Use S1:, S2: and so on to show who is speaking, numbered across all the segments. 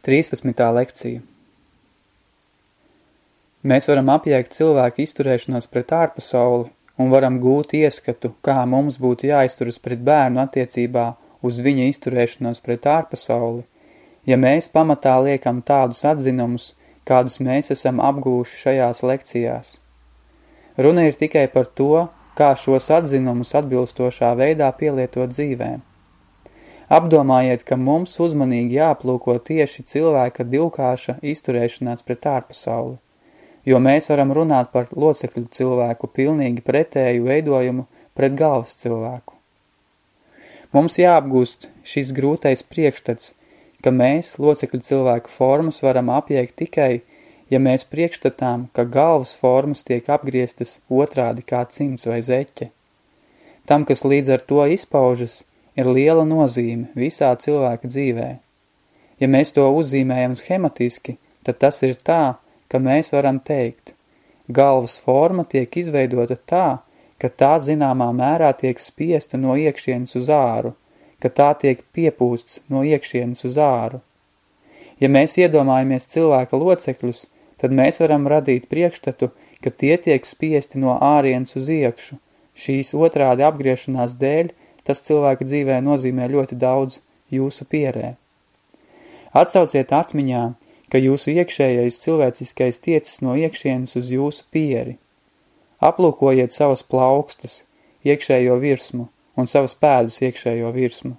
S1: 13. lekcija Mēs varam apjēgt cilvēku izturēšanos pret ārpasauli un varam gūt ieskatu, kā mums būtu jāizturas pret bērnu attiecībā uz viņa izturēšanos pret ārpasauli, ja mēs pamatā liekam tādus atzinumus, kādus mēs esam apgūši šajās lekcijās. Runa ir tikai par to, kā šos atzinumus atbilstošā veidā pielietot dzīvēm. Apdomājiet, ka mums uzmanīgi jāplūko tieši cilvēka divkāša izturēšanās pret ārpasauli, jo mēs varam runāt par locekļu cilvēku pilnīgi pretēju veidojumu pret galvas cilvēku. Mums jāapgūst šis grūtais priekšstats, ka mēs locekļu cilvēku formas varam apjēgt tikai, ja mēs priekšstatām, ka galvas formas tiek apgrieztas otrādi kā cimds vai zeķe. Tam, kas līdz ar to izpaužas, ir liela nozīme visā cilvēka dzīvē. Ja mēs to uzzīmējam schematiski, tad tas ir tā, ka mēs varam teikt, galvas forma tiek izveidota tā, ka tā zināmā mērā tiek spiesta no iekšienes uz āru, ka tā tiek piepūsts no iekšienes uz āru. Ja mēs iedomājamies cilvēka locekļus, tad mēs varam radīt priekšstatu, ka tie tiek spiesti no ārienes uz iekšu. Šīs otrādi apgriešanās dēļ Tas cilvēka dzīvē nozīmē ļoti daudz jūsu pierē. Atsauciet atmiņā, ka jūsu iekšējais cilvēciskais tiecas no iekšienes uz jūsu pieri. Aplūkojiet savas plaukstas, iekšējo virsmu un savas pēdas iekšējo virsmu.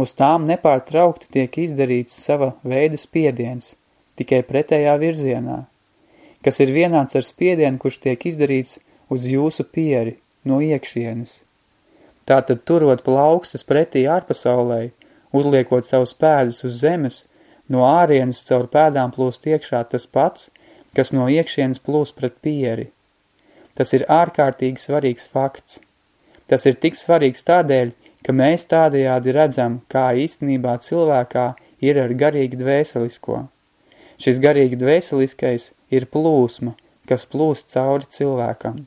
S1: Uz tām nepārtraukti tiek izdarīts sava veida spiediens, tikai pretējā virzienā, kas ir vienāds ar spiedienu, kurš tiek izdarīts uz jūsu pieri no iekšienes. Tātad turot plaukstas pretī ārpasaulē, uzliekot savus pēdas uz zemes, no ārienes caur pēdām plūst iekšā tas pats, kas no iekšienes plūst pret pieri. Tas ir ārkārtīgi svarīgs fakts. Tas ir tik svarīgs tādēļ, ka mēs tādējādi redzam, kā īstenībā cilvēkā ir ar garīgi dvēselisko. Šis garīgi dvēseliskais ir plūsma, kas plūst cauri cilvēkam.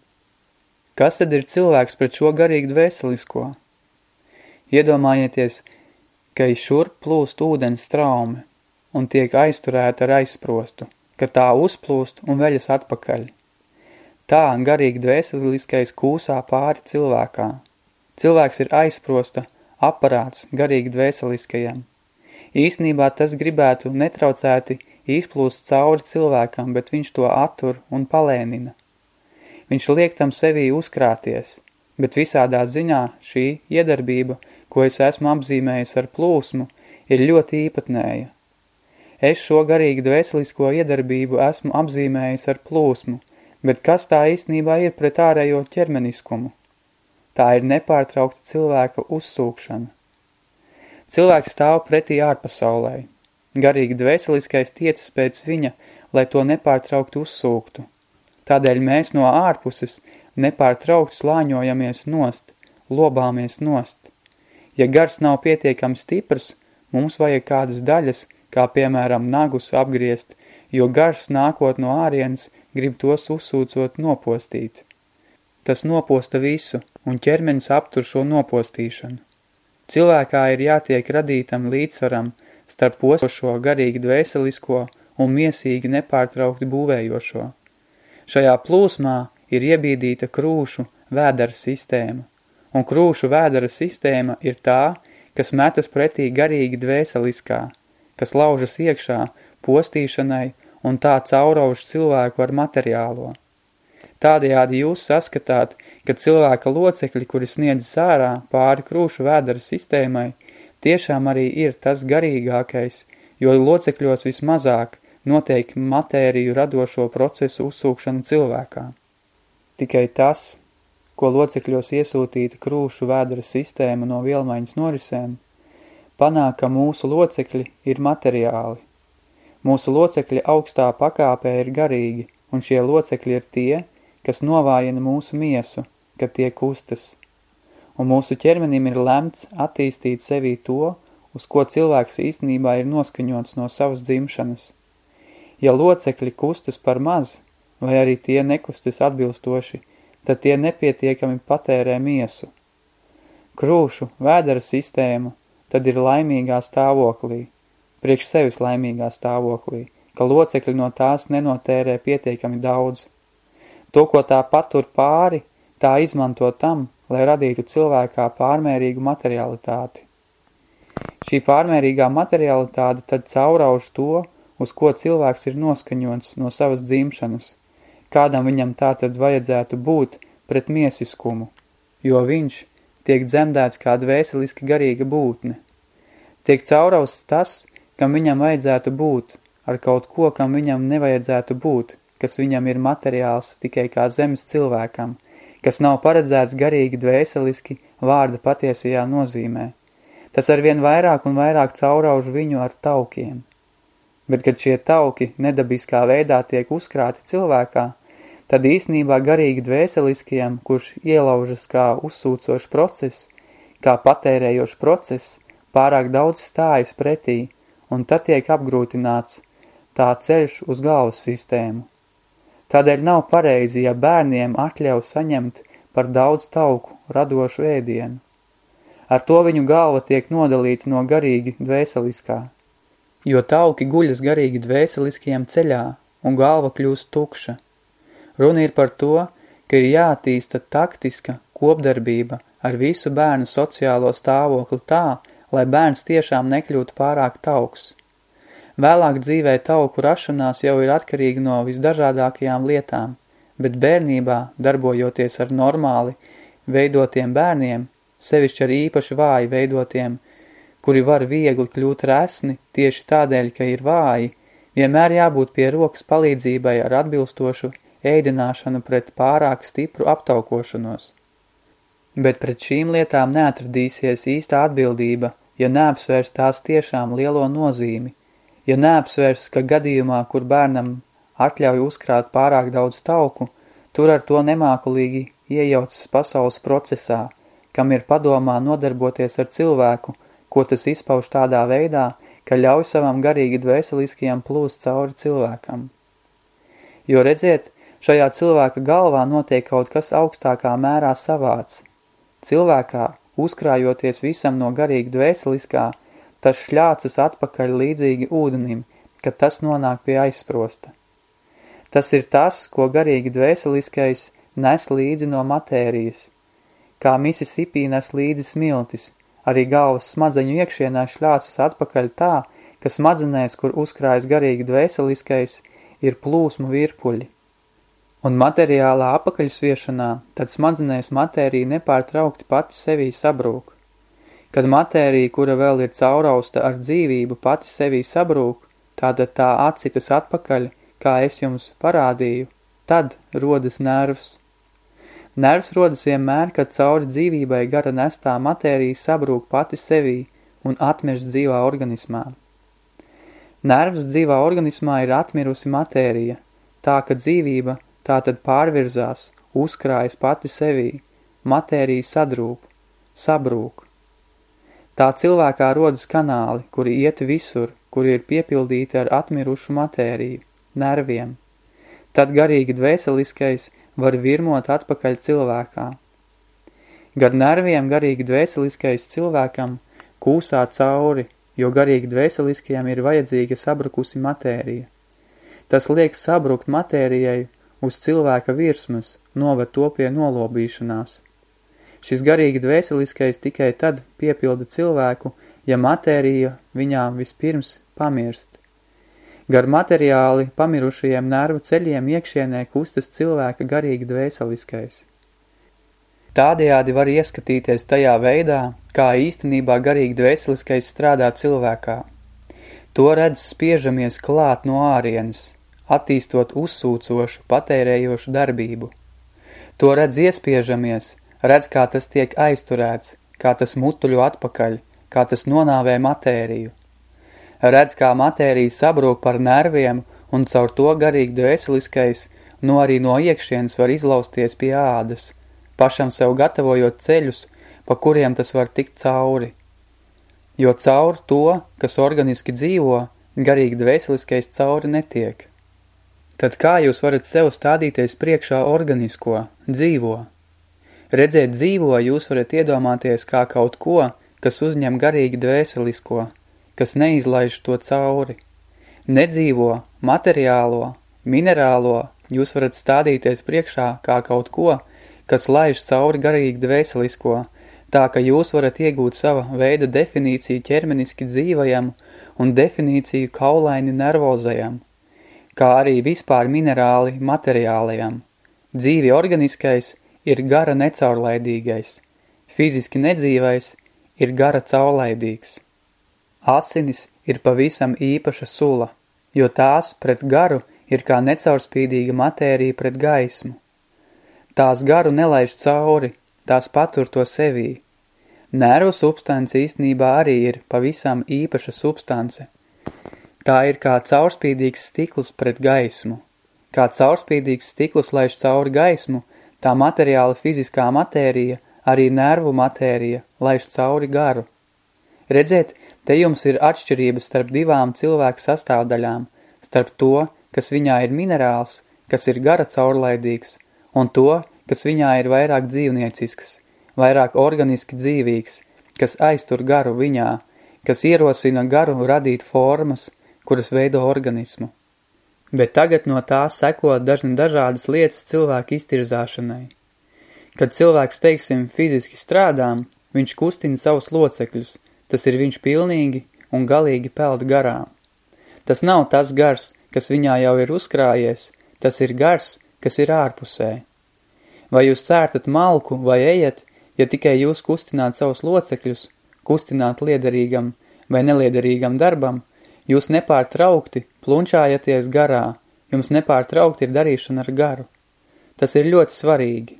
S1: Kas tad ir cilvēks pret šo garīgi dvēselisko? Iedomājieties, ka šurp plūst ūdens straume un tiek aizturēta ar aizsprostu, ka tā uzplūst un veļas atpakaļ. Tā garīgi dvēseliskais kūsā pāri cilvēkā. Cilvēks ir aizsprosta aparāts garīgi dvēseliskajam. Īsnībā tas gribētu netraucēti izplūst cauri cilvēkam, bet viņš to attur un palēnina. Viņš liek tam sevī uzkrāties, bet visādā ziņā šī iedarbība, ko es esmu apzīmējis ar plūsmu, ir ļoti īpatnēja. Es šo garīgi dvēselisko iedarbību esmu apzīmējis ar plūsmu, bet kas tā īstenībā ir pret ārējo ķermeniskumu? Tā ir nepārtraukta cilvēka uzsūkšana. Cilvēks stāv pretī ārpasaulē. Garīgi dvēseliskais tiecas pēc viņa, lai to nepārtraukti uzsūktu. Tādēļ mēs no ārpuses nepārtraukt slāņojamies nost, lobāmies nost. Ja gars nav pietiekami stiprs, mums vajag kādas daļas, kā piemēram nagus apgriezt, jo gars nākot no ārienes grib tos uzsūcot nopostīt. Tas noposta visu, un ķermenis aptur šo nopostīšanu. Cilvēkā ir jātiek radītam līdzsvaram starp postošo garīgi dvēselisko un miesīgi nepārtraukti būvējošo. Šajā plūsmā ir iebīdīta krūšu vēdara sistēma, un krūšu vēdara sistēma ir tā, kas metas pretī garīgi dvēseliskā, kas laužas iekšā postīšanai un tā caurauž cilvēku ar materiālo. Tādējādi jūs saskatāt, ka cilvēka locekļi, kuri sniedz sārā pāri krūšu vēdara sistēmai, tiešām arī ir tas garīgākais, jo locekļos vismazāk notiek matēriju radošo procesu uzsūkšana cilvēkā. Tikai tas, ko locekļos iesūtīta krūšu vēdra sistēma no vielmaiņas norisēm, panāk, ka mūsu locekļi ir materiāli. Mūsu locekļi augstā pakāpē ir garīgi, un šie locekļi ir tie, kas novājina mūsu miesu, kad tie kustas. Un mūsu ķermenim ir lemts attīstīt sevī to, uz ko cilvēks īstenībā ir noskaņots no savas dzimšanas – Ja locekļi kustas par maz, vai arī tie nekustas atbilstoši, tad tie nepietiekami patērē miesu. Krūšu, vēdera sistēma tad ir laimīgā stāvoklī, priekš sevis laimīgā stāvoklī, ka locekļi no tās nenotērē pietiekami daudz. To, ko tā patur pāri, tā izmanto tam, lai radītu cilvēkā pārmērīgu materialitāti. Šī pārmērīgā materialitāte tad caurauž to, uz ko cilvēks ir noskaņots no savas dzimšanas, kādam viņam tā tad vajadzētu būt pret miesiskumu, jo viņš tiek dzemdēts kā dvēseliski garīga būtne. Tiek caurausts tas, kam viņam vajadzētu būt, ar kaut ko, kam viņam nevajadzētu būt, kas viņam ir materiāls tikai kā zemes cilvēkam – kas nav paredzēts garīgi dvēseliski vārda patiesajā nozīmē. Tas arvien vairāk un vairāk caurauž viņu ar taukiem. Bet, kad šie tauki nedabiskā veidā tiek uzkrāti cilvēkā, tad īsnībā garīgi dvēseliskajam, kurš ielaužas kā uzsūcošs process, kā patērējošs process, pārāk daudz stājas pretī, un tad tiek apgrūtināts tā ceļš uz galvas sistēmu. Tādēļ nav pareizi, ja bērniem atļauj saņemt par daudz tauku radošu ēdienu. Ar to viņu galva tiek nodalīta no garīgi dvēseliskā, jo tauki guļas garīgi dvēseliskajam ceļā un galva kļūst tukša. Runa ir par to, ka ir jātīsta taktiska kopdarbība ar visu bērnu sociālo stāvokli tā, lai bērns tiešām nekļūtu pārāk tauks. Vēlāk dzīvē tauku rašanās jau ir atkarīga no visdažādākajām lietām, bet bērnībā, darbojoties ar normāli veidotiem bērniem, sevišķi ar īpaši vāji veidotiem, kuri var viegli kļūt resni tieši tādēļ, ka ir vāji, vienmēr jābūt pie rokas palīdzībai ar atbilstošu ēdināšanu pret pārāk stipru aptaukošanos. Bet pret šīm lietām neatradīsies īsta atbildība, ja neapsvērs tās tiešām lielo nozīmi – Ja neapsvers, ka gadījumā, kur bērnam atļauj uzkrāt pārāk daudz tauku, tur ar to nemākulīgi iejaucas pasaules procesā, kam ir padomā nodarboties ar cilvēku, ko tas izpauž tādā veidā, ka ļauj savam garīgi dvēseliskajam plūst cauri cilvēkam. Jo redziet, šajā cilvēka galvā notiek kaut kas augstākā mērā savāds. Cilvēkā, uzkrājoties visam no garīgi dvēseliskā, Tas šļācas atpakaļ līdzīgi ūdenim, kad tas nonāk pie aizsprosta. Tas ir tas, ko garīgi dvēseliskais nes līdzi no matērijas. Kā Mississippi nes līdzi smiltis, arī galvas smadzeņu iekšienā šļācas atpakaļ tā, ka smadzenēs, kur uzkrājas garīgi dvēseliskais, ir plūsmu virpuļi. Un materiālā apakaļsviešanā, tad smadzenēs matērija nepārtraukti pati sevī sabrūk. Kad matērija, kura vēl ir caurausta ar dzīvību, pati sevī sabrūk, tātad tā atsitas atpakaļ, kā es jums parādīju, tad rodas nervs. Nervs rodas vienmēr, kad cauri dzīvībai gara nestā matērija sabrūk pati sevī un atmirst dzīvā organismā. Nervs dzīvā organismā ir atmirusi matērija, tā ka dzīvība tā tad pārvirzās, uzkrājas pati sevī, matērija sadrūp, sabrūk. Tā cilvēkā rodas kanāli, kuri iet visur, kuri ir piepildīti ar atmirušu matēriju, nerviem. Tad garīgi dvēseliskais var virmot atpakaļ cilvēkā. Gar nerviem garīgi dvēseliskais cilvēkam kūsā cauri, jo garīgi dvēseliskajam ir vajadzīga sabrukusi matērija. Tas liek sabrukt matērijai uz cilvēka virsmas, novad to pie nolobīšanās – Šis garīgi dvēseliskais tikai tad piepilda cilvēku, ja matērija viņām vispirms pamirst. Gar materiāli pamirušajiem nervu ceļiem iekšienē kustas cilvēka garīgi dvēseliskais. Tādējādi var ieskatīties tajā veidā, kā īstenībā garīgi dvēseliskais strādā cilvēkā. To redz spiežamies klāt no ārienes, attīstot uzsūcošu, patērējošu darbību. To redz iespiežamies – Redz, kā tas tiek aizturēts, kā tas mutuļo atpakaļ, kā tas nonāvē matēriju. Redz, kā matērija sabrūk par nerviem un caur to garīgi dvēseliskais, no arī no iekšienes var izlausties pie ādas, pašam sev gatavojot ceļus, pa kuriem tas var tikt cauri. Jo caur to, kas organiski dzīvo, garīgi dvēseliskais cauri netiek. Tad kā jūs varat sev stādīties priekšā organisko, dzīvo? Redzēt dzīvo jūs varat iedomāties kā kaut ko, kas uzņem garīgi dvēselisko, kas neizlaiž to cauri. Nedzīvo, materiālo, minerālo jūs varat stādīties priekšā kā kaut ko, kas laiž cauri garīgi dvēselisko, tā ka jūs varat iegūt sava veida definīciju ķermeniski dzīvajam un definīciju kaulaini nervozajam, kā arī vispār minerāli materiālajam. Dzīvi organiskais ir gara necaurlaidīgais, fiziski nedzīvais ir gara caurlaidīgs. Asinis ir pavisam īpaša sula, jo tās pret garu ir kā necaurspīdīga matērija pret gaismu. Tās garu nelaiž cauri, tās patur to sevī. Nervu substance īstenībā arī ir pavisam īpaša substance. Tā ir kā caurspīdīgs stikls pret gaismu. Kā caurspīdīgs stikls laiž cauri gaismu, tā materiāla fiziskā matērija, arī nervu matērija, laiž cauri garu. Redzēt, te jums ir atšķirības starp divām cilvēku sastāvdaļām, starp to, kas viņā ir minerāls, kas ir gara caurlaidīgs, un to, kas viņā ir vairāk dzīvniecisks, vairāk organiski dzīvīgs, kas aiztur garu viņā, kas ierosina garu radīt formas, kuras veido organismu. Bet tagad no tā seko dažni dažādas lietas cilvēku iztirzāšanai. Kad cilvēks, teiksim, fiziski strādām, viņš kustina savus locekļus, tas ir viņš pilnīgi un galīgi peld garām. Tas nav tas gars, kas viņā jau ir uzkrājies, tas ir gars, kas ir ārpusē. Vai jūs cērtat malku vai ejat, ja tikai jūs kustināt savus locekļus, kustināt liederīgam vai neliederīgam darbam, jūs nepārtraukti plunčājaties garā, jums nepārtraukti ir darīšana ar garu. Tas ir ļoti svarīgi.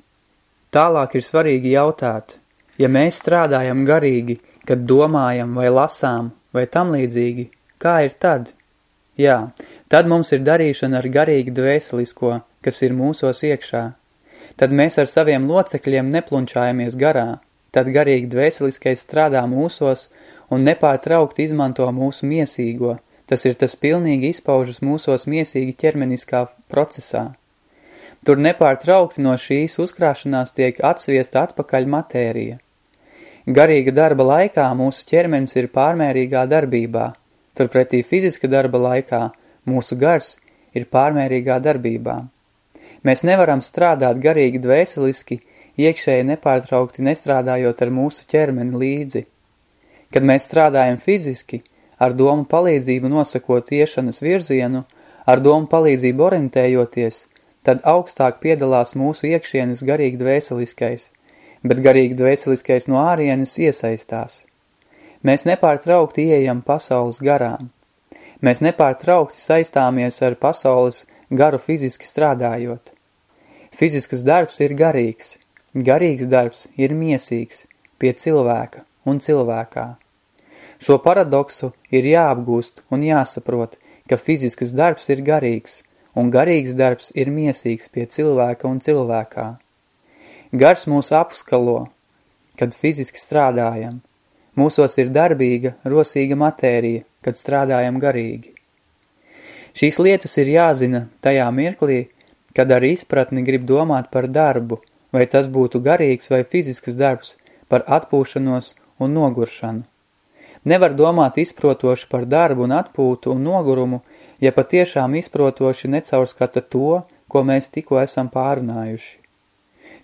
S1: Tālāk ir svarīgi jautāt, ja mēs strādājam garīgi, kad domājam vai lasām vai tam līdzīgi, kā ir tad? Jā, tad mums ir darīšana ar garīgi dvēselisko, kas ir mūsos iekšā. Tad mēs ar saviem locekļiem neplunčājamies garā, tad garīgi dvēseliskais strādā mūsos un nepārtraukti izmanto mūsu miesīgo, tas ir tas pilnīgi izpaužas mūsos miesīgi ķermeniskā procesā. Tur nepārtraukti no šīs uzkrāšanās tiek atsviesta atpakaļ matērija. Garīga darba laikā mūsu ķermenis ir pārmērīgā darbībā, turpretī fiziska darba laikā mūsu gars ir pārmērīgā darbībā. Mēs nevaram strādāt garīgi dvēseliski, iekšēji nepārtraukti nestrādājot ar mūsu ķermeni līdzi. Kad mēs strādājam fiziski, ar domu palīdzību nosakot iešanas virzienu, ar domu palīdzību orientējoties, tad augstāk piedalās mūsu iekšienes garīgi dvēseliskais, bet garīgi dvēseliskais no ārienes iesaistās. Mēs nepārtraukti ieejam pasaules garām. Mēs nepārtraukti saistāmies ar pasaules garu fiziski strādājot. Fiziskas darbs ir garīgs, garīgs darbs ir miesīgs pie cilvēka un cilvēkā. Šo paradoksu ir jāapgūst un jāsaprot, ka fiziskas darbs ir garīgs, un garīgs darbs ir miesīgs pie cilvēka un cilvēkā. Gars mūs apskalo, kad fiziski strādājam. Mūsos ir darbīga, rosīga matērija, kad strādājam garīgi. Šīs lietas ir jāzina tajā mirklī, kad ar izpratni grib domāt par darbu, vai tas būtu garīgs vai fizisks darbs, par atpūšanos un noguršanu. Nevar domāt izprotoši par darbu un atpūtu un nogurumu, ja patiešām izprotoši necaurskata to, ko mēs tikko esam pārunājuši.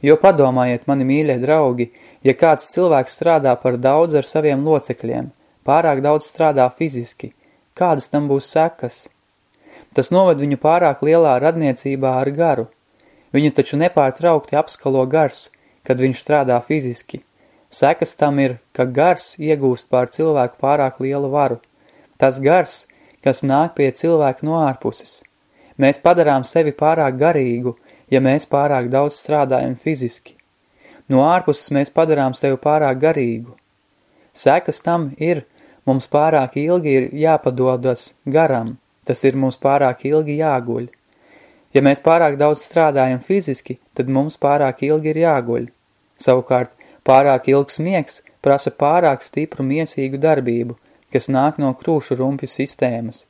S1: Jo padomājiet, mani mīļie draugi, ja kāds cilvēks strādā par daudz ar saviem locekļiem, pārāk daudz strādā fiziski, kādas tam būs sekas? Tas noved viņu pārāk lielā radniecībā ar garu. Viņu taču nepārtraukti apskalo gars, kad viņš strādā fiziski. Sekas tam ir, ka gars iegūst pār cilvēku pārāk lielu varu. Tas gars, kas nāk pie cilvēka no ārpuses. Mēs padarām sevi pārāk garīgu, ja mēs pārāk daudz strādājam fiziski. No ārpuses mēs padarām sevi pārāk garīgu. Sekas tam ir, mums pārāk ilgi ir jāpadodas garam, Tas ir mums pārāk ilgi jāguļ. Ja mēs pārāk daudz strādājam fiziski, tad mums pārāk ilgi ir jāguļ. Savukārt, pārāk ilgs miegs prasa pārāk stipru miesīgu darbību, kas nāk no krūšu rumpju sistēmas,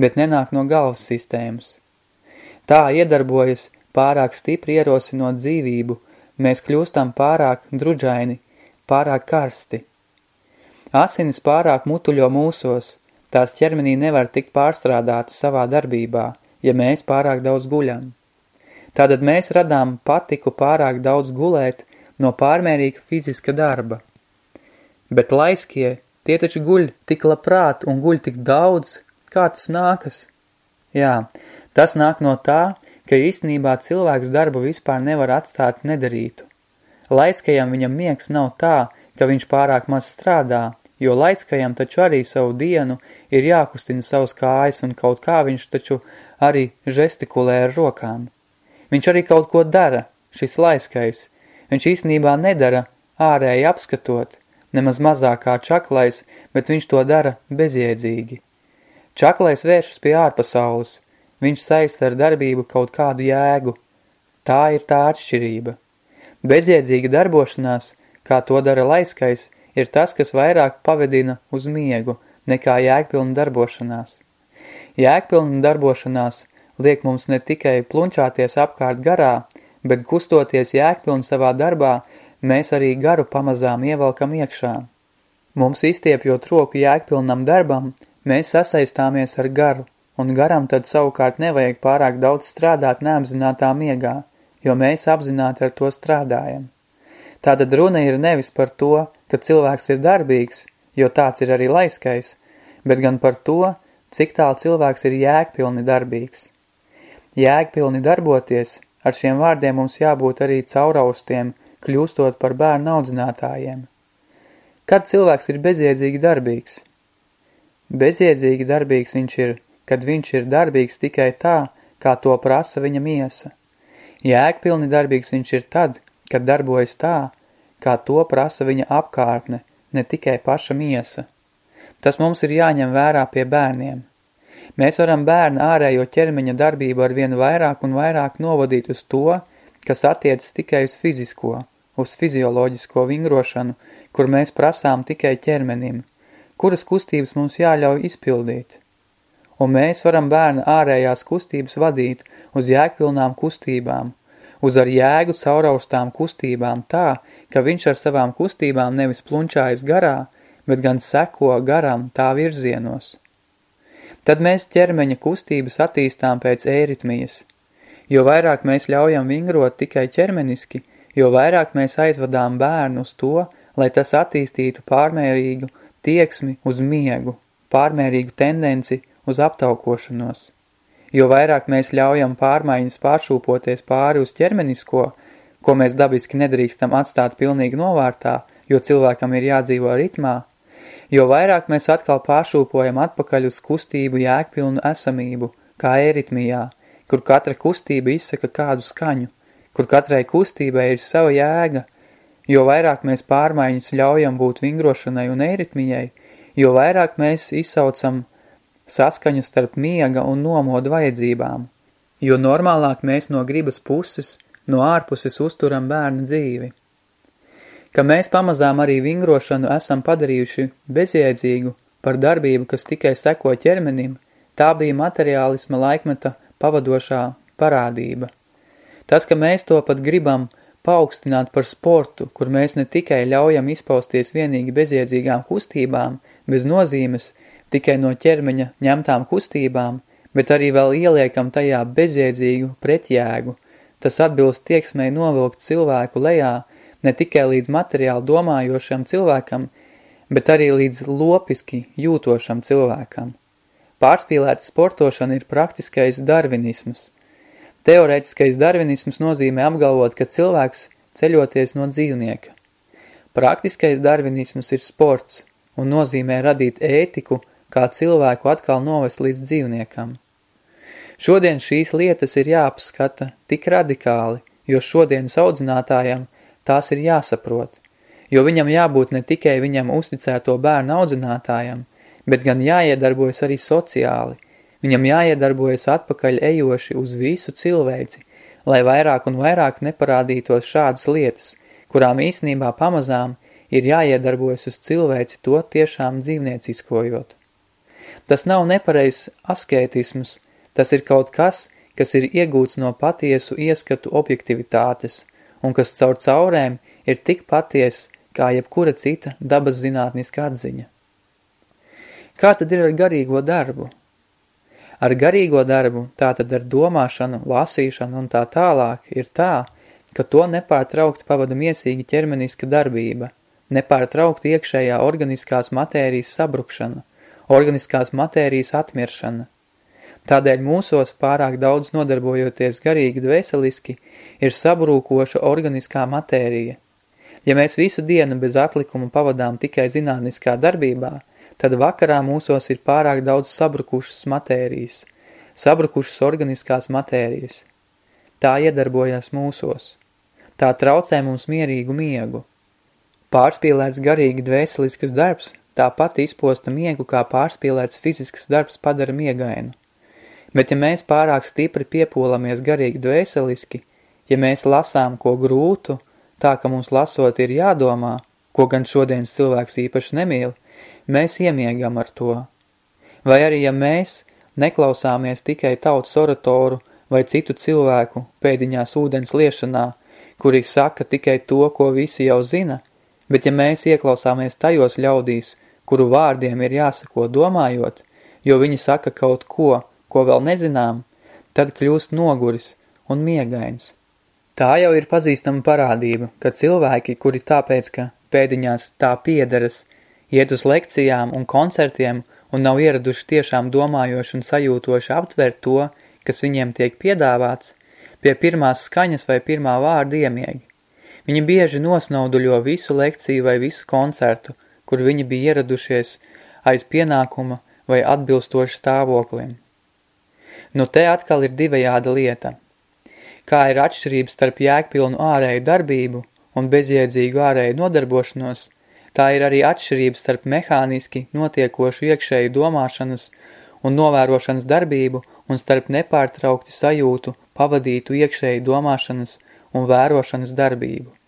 S1: bet nenāk no galvas sistēmas. Tā iedarbojas pārāk stipri ierosinot dzīvību, mēs kļūstam pārāk druģaini, pārāk karsti. Asinis pārāk mutuļo mūsos, tās ķermenī nevar tikt pārstrādātas savā darbībā, ja mēs pārāk daudz guļam. Tātad mēs radām patiku pārāk daudz gulēt no pārmērīga fiziska darba. Bet laiskie, tie taču guļ tik labprāt un guļ tik daudz, kā tas nākas. Jā, tas nāk no tā, ka īstenībā cilvēks darbu vispār nevar atstāt nedarītu. Laiskajam viņam miegs nav tā, ka viņš pārāk maz strādā, jo laickajam taču arī savu dienu ir jākustina savas kājas un kaut kā viņš taču arī žestikulē ar rokām. Viņš arī kaut ko dara, šis laiskais. Viņš īstenībā nedara ārēji apskatot, nemaz mazāk kā čaklais, bet viņš to dara bezjēdzīgi. Čaklais vēršas pie ārpasaules, viņš saista ar darbību kaut kādu jēgu. Tā ir tā atšķirība. Bezjēdzīga darbošanās, kā to dara laiskais, ir tas, kas vairāk pavedina uz miegu, nekā jēgpilna darbošanās. Jēgpilna darbošanās liek mums ne tikai plunčāties apkārt garā, bet kustoties jēgpilni savā darbā, mēs arī garu pamazām ievelkam iekšā. Mums izstiepjot roku jēgpilnam darbam, mēs sasaistāmies ar garu, un garam tad savukārt nevajag pārāk daudz strādāt neapzinātā miegā, jo mēs apzināti ar to strādājam. Tātad runa ir nevis par to, ka cilvēks ir darbīgs, jo tāds ir arī laiskais, bet gan par to, cik tālu cilvēks ir jēgpilni darbīgs. Jēgpilni darboties, ar šiem vārdiem mums jābūt arī cauraustiem, kļūstot par bērnu audzinātājiem. Kad cilvēks ir bezjēdzīgi darbīgs? Bezjēdzīgi darbīgs viņš ir, kad viņš ir darbīgs tikai tā, kā to prasa viņa miesa. Jēgpilni darbīgs viņš ir tad, kad darbojas tā, kā to prasa viņa apkārtne, ne tikai paša miesa. Tas mums ir jāņem vērā pie bērniem. Mēs varam bērnu ārējo ķermeņa darbību ar vien vairāk un vairāk novadīt uz to, kas attiecas tikai uz fizisko, uz fizioloģisko vingrošanu, kur mēs prasām tikai ķermenim, kuras kustības mums jāļauj izpildīt. Un mēs varam bērnu ārējās kustības vadīt uz jēgpilnām kustībām, uz ar jēgu cauraustām kustībām tā, ka viņš ar savām kustībām nevis plunčājas garā, bet gan seko garam tā virzienos. Tad mēs ķermeņa kustības attīstām pēc ēritmijas. Jo vairāk mēs ļaujam vingrot tikai ķermeniski, jo vairāk mēs aizvadām bērnu uz to, lai tas attīstītu pārmērīgu tieksmi uz miegu, pārmērīgu tendenci uz aptaukošanos. Jo vairāk mēs ļaujam pārmaiņas pāršūpoties pāri uz ķermenisko, ko mēs dabiski nedrīkstam atstāt pilnīgi novārtā, jo cilvēkam ir jādzīvo ritmā, jo vairāk mēs atkal pāršūpojam atpakaļ uz kustību jēgpilnu esamību, kā eritmijā, kur katra kustība izsaka kādu skaņu, kur katrai kustībai ir sava jēga, jo vairāk mēs pārmaiņas ļaujam būt vingrošanai un eritmijai, jo vairāk mēs izsaucam saskaņu starp miega un nomodu vajadzībām, jo normālāk mēs no gribas puses, no ārpuses uzturam bērnu dzīvi. Ka mēs pamazām arī vingrošanu esam padarījuši bezjēdzīgu par darbību, kas tikai seko ķermenim, tā bija materiālisma laikmeta pavadošā parādība. Tas, ka mēs to pat gribam paaugstināt par sportu, kur mēs ne tikai ļaujam izpausties vienīgi bezjēdzīgām kustībām, bez nozīmes, tikai no ķermeņa ņemtām kustībām, bet arī vēl ieliekam tajā bezjēdzīgu pretjēgu. Tas atbilst tieksmei novilkt cilvēku lejā ne tikai līdz materiāli domājošam cilvēkam, bet arī līdz lopiski jūtošam cilvēkam. Pārspīlēta sportošana ir praktiskais darvinisms. Teorētiskais darvinisms nozīmē apgalvot, ka cilvēks ceļoties no dzīvnieka. Praktiskais darvinisms ir sports un nozīmē radīt ētiku kā cilvēku atkal novest līdz dzīvniekam. Šodien šīs lietas ir jāapskata tik radikāli, jo šodienas audzinātājam tās ir jāsaprot, jo viņam jābūt ne tikai viņam uzticēto bērnu audzinātājam, bet gan jāiedarbojas arī sociāli, viņam jāiedarbojas atpakaļ ejoši uz visu cilvēci, lai vairāk un vairāk neparādītos šādas lietas, kurām īstenībā pamazām ir jāiedarbojas uz cilvēci to tiešām dzīvnieciskojot. Tas nav nepareizs askētisms, tas ir kaut kas, kas ir iegūts no patiesu ieskatu objektivitātes un kas caur caurēm ir tik paties kā jebkura cita dabas zinātniska atziņa. Kā tad ir ar garīgo darbu? Ar garīgo darbu, tātad ar domāšanu, lasīšanu un tā tālāk, ir tā, ka to nepārtraukti pavada miesīgi ķermeniska darbība, nepārtraukti iekšējā organiskās matērijas sabrukšana, organiskās matērijas atmiršana. Tādēļ mūsos pārāk daudz nodarbojoties garīgi dvēseliski ir sabrūkoša organiskā matērija. Ja mēs visu dienu bez atlikuma pavadām tikai zinātniskā darbībā, tad vakarā mūsos ir pārāk daudz sabrukušas matērijas, sabrukušas organiskās matērijas. Tā iedarbojas mūsos. Tā traucē mums mierīgu miegu. Pārspīlēts garīgi dvēseliskas darbs tāpat izposta miegu, kā pārspīlēts fizisks darbs padara miegainu. Bet ja mēs pārāk stipri piepūlamies garīgi dvēseliski, ja mēs lasām ko grūtu, tā ka mums lasot ir jādomā, ko gan šodienas cilvēks īpaši nemīl, mēs iemiegam ar to. Vai arī ja mēs neklausāmies tikai tautas oratoru vai citu cilvēku pēdiņās ūdens liešanā, kuri saka tikai to, ko visi jau zina, bet ja mēs ieklausāmies tajos ļaudīs, kuru vārdiem ir jāsako domājot, jo viņi saka kaut ko, ko vēl nezinām, tad kļūst noguris un miegains. Tā jau ir pazīstama parādība, ka cilvēki, kuri tāpēc, ka pēdiņās tā piederas, iet uz lekcijām un koncertiem un nav ieraduši tiešām domājoši un sajūtoši aptvert to, kas viņiem tiek piedāvāts, pie pirmās skaņas vai pirmā vārda iemiegi. Viņi bieži nosnauduļo visu lekciju vai visu koncertu, kur viņi bija ieradušies aiz pienākuma vai atbilstoši stāvoklim. Nu te atkal ir divajāda lieta. Kā ir atšķirības starp jēgpilnu ārēju darbību un bezjēdzīgu ārēju nodarbošanos, tā ir arī atšķirības starp mehāniski notiekošu iekšēju domāšanas un novērošanas darbību un starp nepārtraukti sajūtu pavadītu iekšēju domāšanas un vērošanas darbību.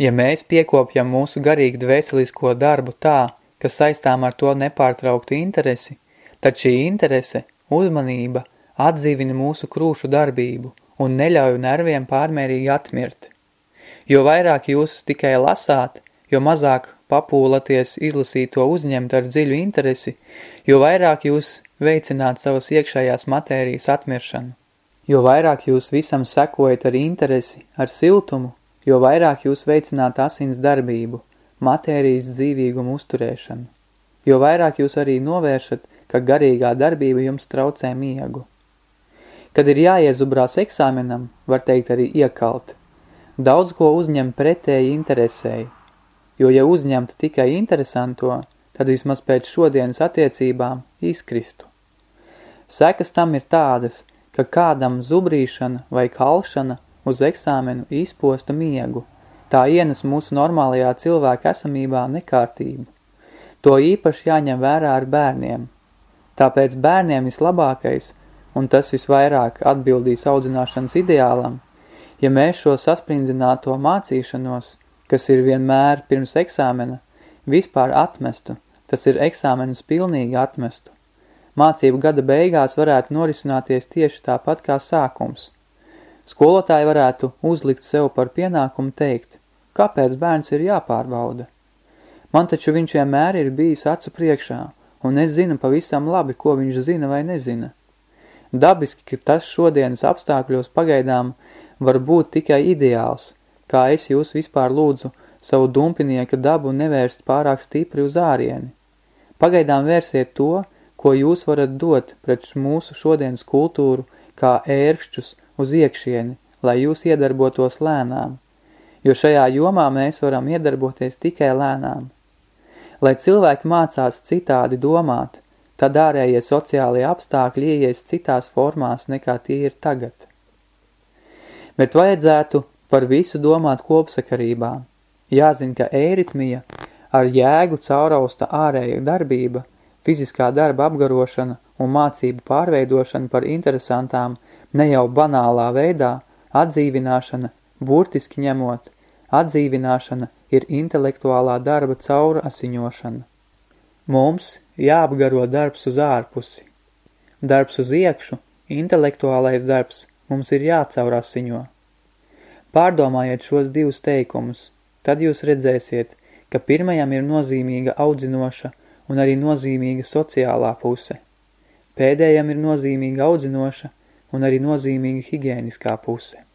S1: Ja mēs piekopjam mūsu garīgi dvēselisko darbu tā, ka saistām ar to nepārtrauktu interesi, tad šī interese, uzmanība – atdzīvina mūsu krūšu darbību un neļauj nerviem pārmērīgi atmirt. Jo vairāk jūs tikai lasāt, jo mazāk papūlaties izlasīt to uzņemt ar dziļu interesi, jo vairāk jūs veicināt savas iekšējās matērijas atmiršanu. Jo vairāk jūs visam sekojat ar interesi, ar siltumu, jo vairāk jūs veicināt asins darbību, matērijas dzīvīgumu uzturēšanu. Jo vairāk jūs arī novēršat, ka garīgā darbība jums traucē miegu. Kad ir jāiezubrās eksāmenam, var teikt arī iekalt. Daudz ko uzņem pretēji interesēji, jo ja uzņemtu tikai interesanto, tad vismaz pēc šodienas attiecībām izkristu. Sekas tam ir tādas, ka kādam zubrīšana vai kalšana uz eksāmenu izposta miegu, tā ienes mūsu normālajā cilvēka esamībā nekārtību. To īpaši jāņem vērā ar bērniem. Tāpēc bērniem vislabākais un tas visvairāk atbildīs audzināšanas ideālam, ja mēs šo sasprindzināto mācīšanos, kas ir vienmēr pirms eksāmena, vispār atmestu, tas ir eksāmenus pilnīgi atmestu. Mācību gada beigās varētu norisināties tieši tāpat kā sākums. Skolotāji varētu uzlikt sev par pienākumu teikt, kāpēc bērns ir jāpārbauda. Man taču viņš vienmēr ir bijis acu priekšā, un es zinu pavisam labi, ko viņš zina vai nezina. Dabiski, ka tas šodienas apstākļos pagaidām var būt tikai ideāls, kā es jūs vispār lūdzu savu dumpinieka dabu nevērst pārāk stipri uz ārieni. Pagaidām vērsiet to, ko jūs varat dot pret mūsu šodienas kultūru kā ērkšķus uz iekšieni, lai jūs iedarbotos lēnām, jo šajā jomā mēs varam iedarboties tikai lēnām. Lai cilvēki mācās citādi domāt, tad ārējie sociālie apstākļi ieies citās formās nekā tie ir tagad. Bet vajadzētu par visu domāt kopsakarībā. Jāzina, ka ēritmija ar jēgu caurausta ārēja darbība, fiziskā darba apgarošana un mācību pārveidošana par interesantām ne jau banālā veidā, atdzīvināšana, burtiski ņemot, atdzīvināšana ir intelektuālā darba caurasiņošana. Mums jāapgaro darbs uz ārpusi. Darbs uz iekšu, intelektuālais darbs, mums ir jācaurasiņo. Pārdomājiet šos divus teikumus, tad jūs redzēsiet, ka pirmajam ir nozīmīga audzinoša un arī nozīmīga sociālā puse. Pēdējam ir nozīmīga audzinoša un arī nozīmīga higiēniskā puse.